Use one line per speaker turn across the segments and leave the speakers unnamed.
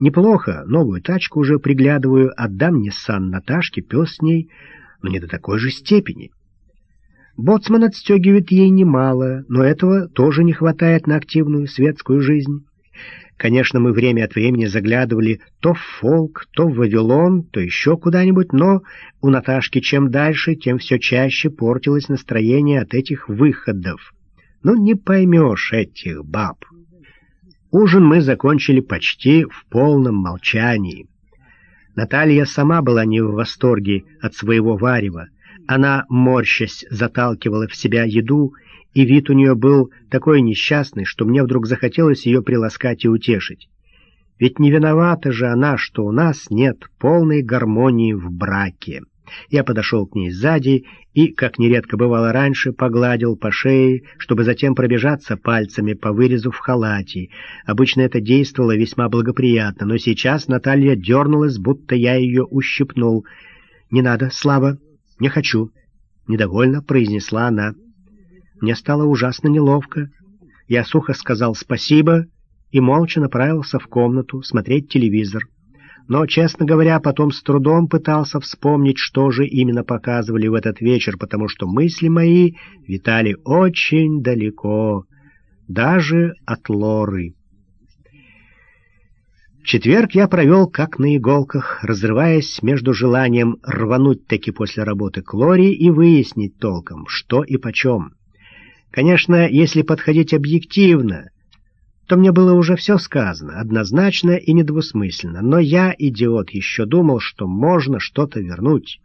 Неплохо, новую тачку уже приглядываю, отдам Ниссан Наташке, пес с ней, но не до такой же степени. Боцман отстегивает ей немало, но этого тоже не хватает на активную светскую жизнь. Конечно, мы время от времени заглядывали то в фолк, то в Вавилон, то еще куда-нибудь, но у Наташки чем дальше, тем все чаще портилось настроение от этих выходов. Ну, не поймешь этих баб. Ужин мы закончили почти в полном молчании. Наталья сама была не в восторге от своего варева. Она, морщась, заталкивала в себя еду и вид у нее был такой несчастный, что мне вдруг захотелось ее приласкать и утешить. Ведь не виновата же она, что у нас нет полной гармонии в браке. Я подошел к ней сзади и, как нередко бывало раньше, погладил по шее, чтобы затем пробежаться пальцами по вырезу в халате. Обычно это действовало весьма благоприятно, но сейчас Наталья дернулась, будто я ее ущипнул. «Не надо, Слава, не хочу», — недовольно произнесла она. Мне стало ужасно неловко. Я сухо сказал «спасибо» и молча направился в комнату смотреть телевизор. Но, честно говоря, потом с трудом пытался вспомнить, что же именно показывали в этот вечер, потому что мысли мои витали очень далеко, даже от Лоры. Четверг я провел как на иголках, разрываясь между желанием рвануть таки после работы к Лоре и выяснить толком, что и почем. Конечно, если подходить объективно, то мне было уже все сказано, однозначно и недвусмысленно, но я, идиот, еще думал, что можно что-то вернуть.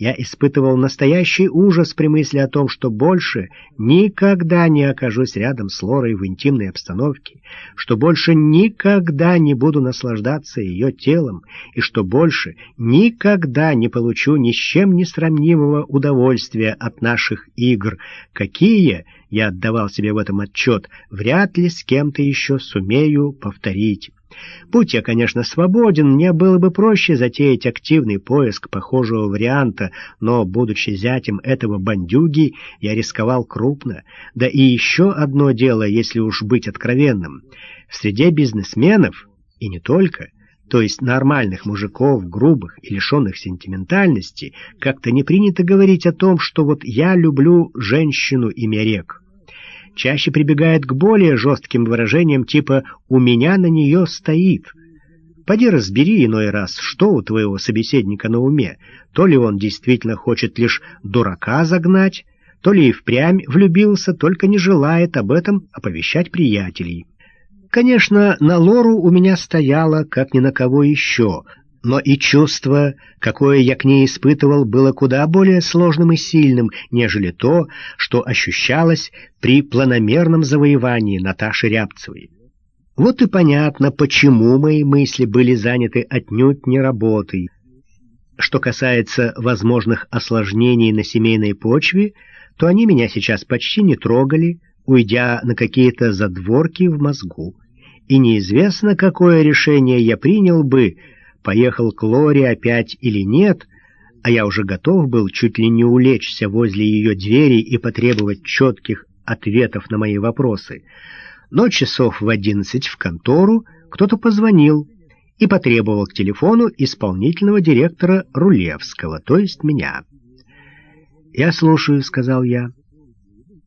Я испытывал настоящий ужас при мысли о том, что больше никогда не окажусь рядом с Лорой в интимной обстановке, что больше никогда не буду наслаждаться ее телом, и что больше никогда не получу ни с чем не сравнимого удовольствия от наших игр, какие, я отдавал себе в этом отчет, вряд ли с кем-то еще сумею повторить. Будь я, конечно, свободен, мне было бы проще затеять активный поиск похожего варианта, но, будучи зятем этого бандюги, я рисковал крупно. Да и еще одно дело, если уж быть откровенным. В среде бизнесменов, и не только, то есть нормальных мужиков, грубых и лишенных сентиментальности, как-то не принято говорить о том, что вот я люблю женщину имя рек чаще прибегает к более жестким выражениям типа «у меня на нее стоит». Поди разбери иной раз, что у твоего собеседника на уме, то ли он действительно хочет лишь дурака загнать, то ли и впрямь влюбился, только не желает об этом оповещать приятелей. Конечно, на Лору у меня стояло, как ни на кого еще, но и чувство, какое я к ней испытывал, было куда более сложным и сильным, нежели то, что ощущалось при планомерном завоевании Наташи Рябцевой. Вот и понятно, почему мои мысли были заняты отнюдь не работой. Что касается возможных осложнений на семейной почве, то они меня сейчас почти не трогали, уйдя на какие-то задворки в мозгу. И неизвестно, какое решение я принял бы, поехал к Лоре опять или нет, а я уже готов был чуть ли не улечься возле ее двери и потребовать четких ответов на мои вопросы. Но часов в одиннадцать в контору кто-то позвонил и потребовал к телефону исполнительного директора Рулевского, то есть меня. «Я слушаю», — сказал я.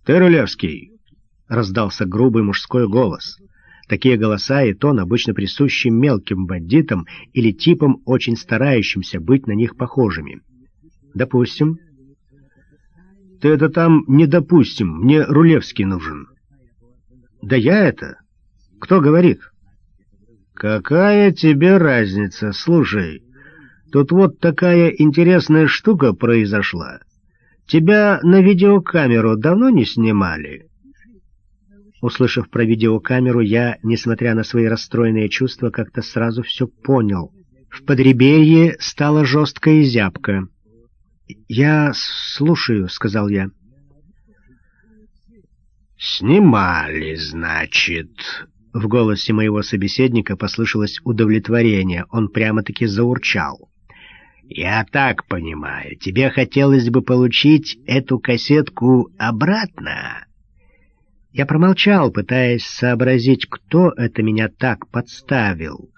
«Ты Рулевский?» — раздался грубый мужской голос. Такие голоса и тон обычно присущи мелким бандитам или типам, очень старающимся быть на них похожими. Допустим. Ты это там не допустим, мне Рулевский нужен. Да я это? Кто говорит? Какая тебе разница, слушай. Тут вот такая интересная штука произошла. Тебя на видеокамеру давно не снимали? Услышав про видеокамеру, я, несмотря на свои расстроенные чувства, как-то сразу все понял. В подреберье стало жестко и зябко. «Я слушаю», — сказал я. «Снимали, значит...» В голосе моего собеседника послышалось удовлетворение. Он прямо-таки заурчал. «Я так понимаю, тебе хотелось бы получить эту кассетку обратно?» Я промолчал, пытаясь сообразить, кто это меня так подставил.